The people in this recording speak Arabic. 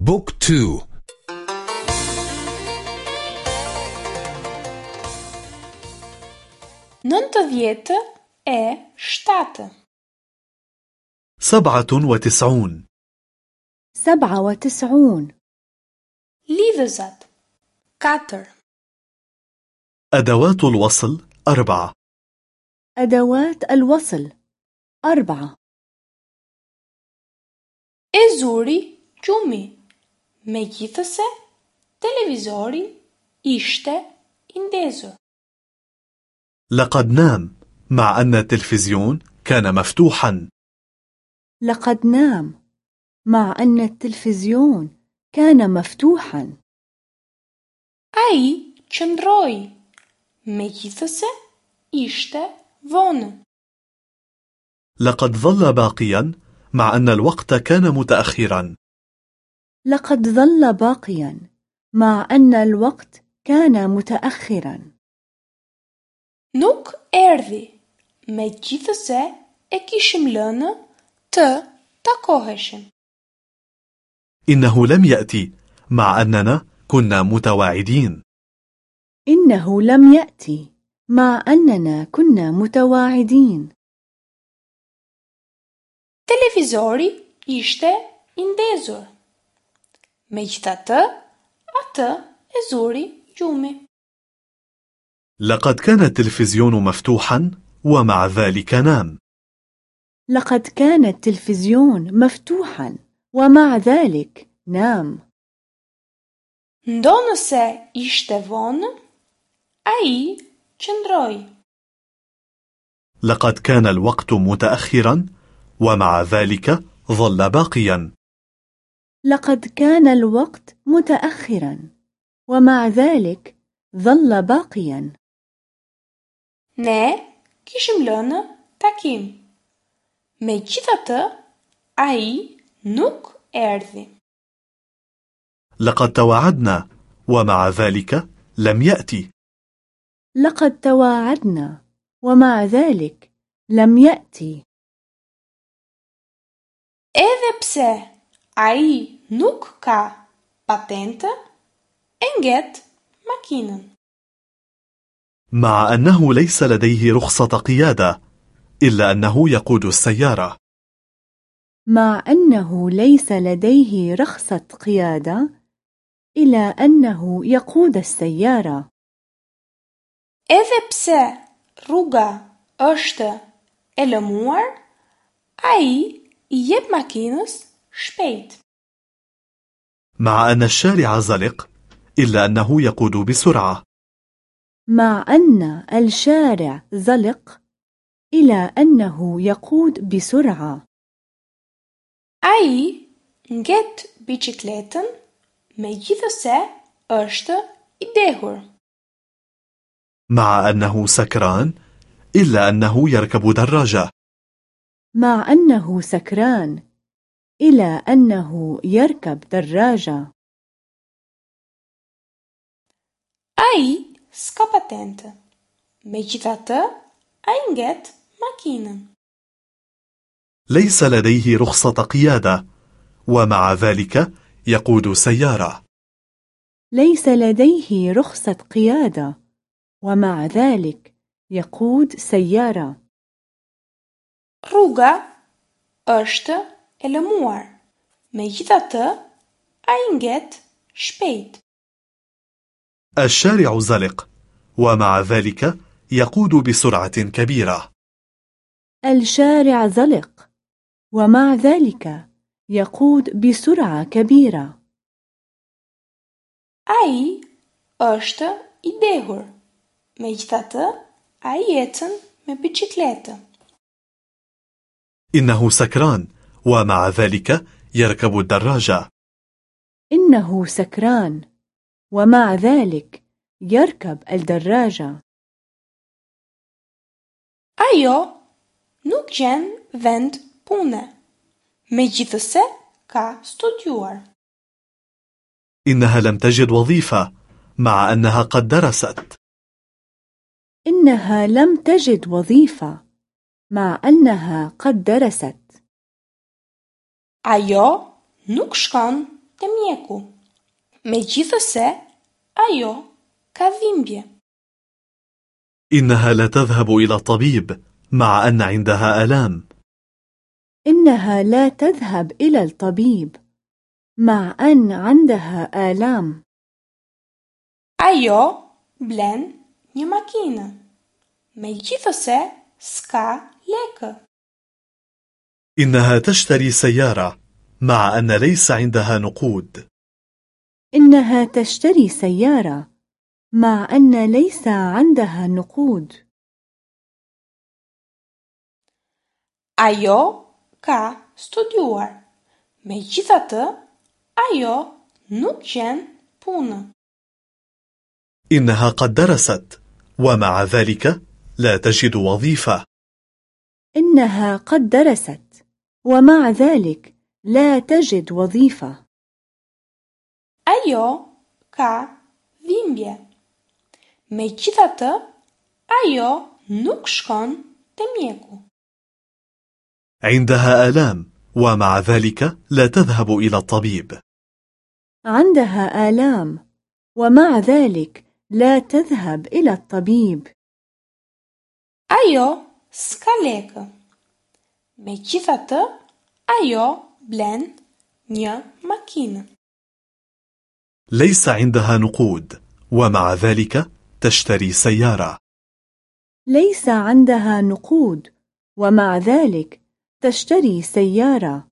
Book two. Nëntëdhjetë e shtatë. سبعة وتسعون. سبعة وتسعون. Lidhëzat katër. أدوات الوصل أربعة. أدوات الوصل أربعة. إزوري جومي. Megjithëse, televizori ishte i ndezur. لقد نام مع أن التلفزيون كان مفتوحا لقد نام مع أن التلفزيون كان مفتوحا Ai qëndroi, megjithëse ishte vonë. لقد ظل باقيا مع أن الوقت كان متأخرا لقد ظل باقيا مع أن الوقت كان متأخرا Nuk erdhi, megjithëse e kishim lënë të takoheshim. إنه لم يأتي مع أننا كنا متواعدين إنه لم يأتي مع أننا كنا متواعدين Televizori ishte i ndezur. Megjithatë, atë e zuri gjumi. لقد كان التلفزيون مفتوحا ومع ذلك نام لقد كان التلفزيون مفتوحا ومع ذلك نام Ndonëse ishte vonë, ai qëndroi. لقد كان الوقت متأخرا ومع ذلك ظل باقيا لقد كان الوقت متأخرا ومع ذلك ظل باقيا Ne kishim lënë takim. Megjithatë, ai nuk erdhi. لقد تواعدنا ومع ذلك لم يأتي لقد تواعدنا ومع ذلك لم يأتي Edhe pse ai nuk ka patentë, e ngjet makinën. مع أنه ليس لديه رخصة قيادة إلا أنه يقود السيارة مع أنه ليس لديه رخصة قيادة إلى أنه يقود السيارة Edhe pse rruga është e lëmuar, ai i jep makinës shpejt. مع أن الشارع زلق إلا أنه يقود بسرعة. مع أن الشارع زلق إلى أنه يقود بسرعة. Ai ngjet biçikletën megjithëse është i dehur. مع أنه سكران إلا أنه يركب دراجة. مع أنه سكران إلى أنه يركب دراجة Ai s'ka patentë. Megjithatë, ai ngjet makinën. ليس لديه رخصة قيادة ومع ذلك يقود سيارة ليس لديه رخصة قيادة ومع ذلك يقود سيارة Rruga është e lëmuar. Megjithatë, ai ngjet shpejt. الشارع زلق ومع ذلك يقود بسرعة كبيرة الشارع زلق ومع ذلك يقود بسرعة كبيرة Ai është i dehur. Megjithatë, ai ecën me biçikletë. إنه سكران ومع ذلك يركب الدراجة. إنه سكران. ومع ذلك يركب الدراجة. Ajo nuk gjen vend pune. Megjithëse ka studiuar. إنها لم تجد وظيفة مع أنها قد درست. إنها لم تجد وظيفة مع أنها قد درست. Ajo nuk shkon të mjeku. Me gjithë ajo ka dhimbje. إنها لا تذهب إلى الطبيب مع أن عندها ألام. إنها لا تذهب إلى الطبيب مع أن عندها آلام. أيو بلن ني ماكينة. ميجيثوسه سكا ليكو. إنها تشتري سيارة مع أن ليس عندها نقود إنها تشتري سيارة مع أن ليس عندها نقود Ajo ka studiuar. Me gjithatë, ajo nuk gjen punë. إنها قد درست ومع ذلك لا تجد وظيفة إنها قد درست ومع ذلك لا تجد وظيفة Ajo ka dhimbje. Me gjithatë, ajo nuk shkon te mjeku. عندها آلام ومع ذلك لا تذهب إلى الطبيب عندها آلام ومع ذلك لا تذهب إلى الطبيب Ajo s'ka lekë. Me gjithatë, ajo blen një makinë. ليس عندها نقود ومع ذلك تشتري سيارة ليس عندها نقود ومع ذلك تشتري سيارة